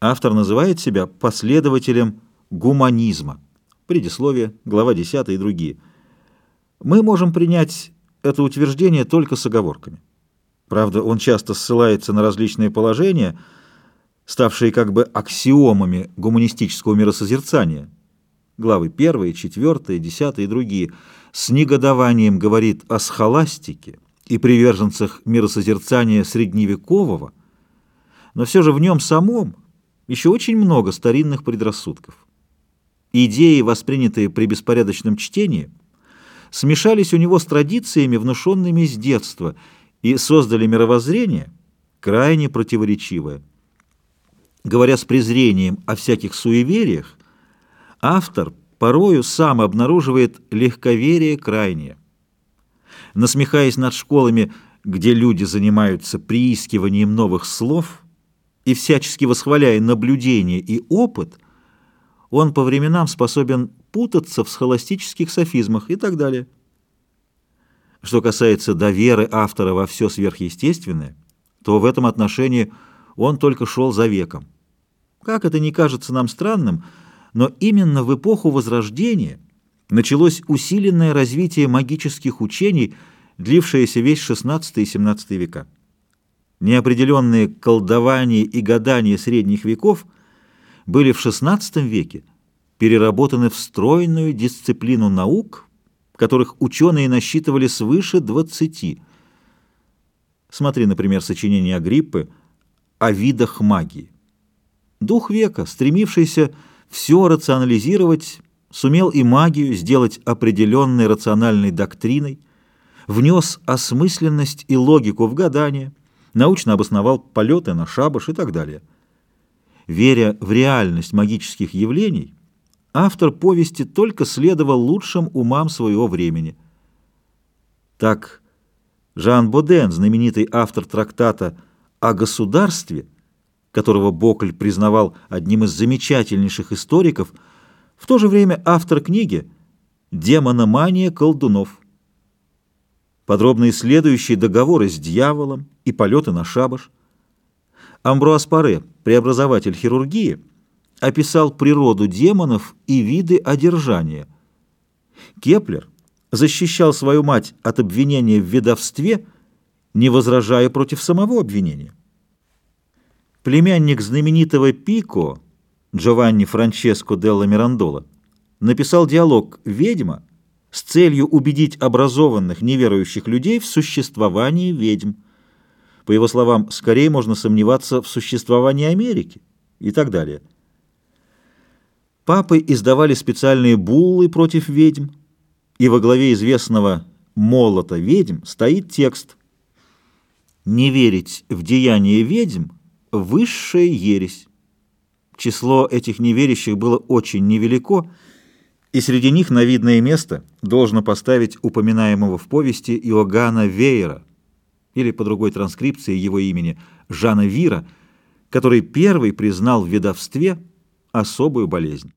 Автор называет себя последователем гуманизма. Предисловие, глава 10 и другие. Мы можем принять это утверждение только с оговорками. Правда, он часто ссылается на различные положения, ставшие как бы аксиомами гуманистического миросозерцания. Главы 1, 4, 10 и другие. С негодованием говорит о схоластике и приверженцах миросозерцания средневекового, но все же в нем самом еще очень много старинных предрассудков. Идеи, воспринятые при беспорядочном чтении, смешались у него с традициями, внушенными с детства, и создали мировоззрение крайне противоречивое. Говоря с презрением о всяких суевериях, автор порою сам обнаруживает легковерие крайнее. Насмехаясь над школами, где люди занимаются приискиванием новых слов и всячески восхваляя наблюдение и опыт, он по временам способен путаться в схоластических софизмах и так далее. Что касается доверы автора во все сверхъестественное, то в этом отношении он только шел за веком. Как это не кажется нам странным, но именно в эпоху Возрождения началось усиленное развитие магических учений, длившееся весь XVI и XVII века. Неопределенные колдования и гадания средних веков были в XVI веке переработаны в стройную дисциплину наук, которых ученые насчитывали свыше 20. Смотри, например, сочинение Агриппы о видах магии. Дух века, стремившийся все рационализировать, сумел и магию сделать определенной рациональной доктриной, внес осмысленность и логику в гадание, научно обосновал полеты на шабаш и так далее. Веря в реальность магических явлений, автор повести только следовал лучшим умам своего времени. Так, Жан Боден, знаменитый автор трактата о государстве, которого Бокль признавал одним из замечательнейших историков, в то же время автор книги «Демономания колдунов». Подробно исследующие договоры с дьяволом и полеты на шабаш. Амбруаз Паре, преобразователь хирургии, описал природу демонов и виды одержания. Кеплер защищал свою мать от обвинения в ведовстве, не возражая против самого обвинения. Племянник знаменитого Пико, Джованни Франческо делла Мирандола, написал диалог «Ведьма» с целью убедить образованных неверующих людей в существовании ведьм. По его словам, скорее можно сомневаться в существовании Америки и так далее. Папы издавали специальные буллы против ведьм, и во главе известного «молота ведьм» стоит текст «Не верить в деяния ведьм – высшая ересь». Число этих неверящих было очень невелико, и среди них на видное место должно поставить упоминаемого в повести Иоганна Вейера, или по другой транскрипции его имени Жана Вира, который первый признал в ведовстве особую болезнь.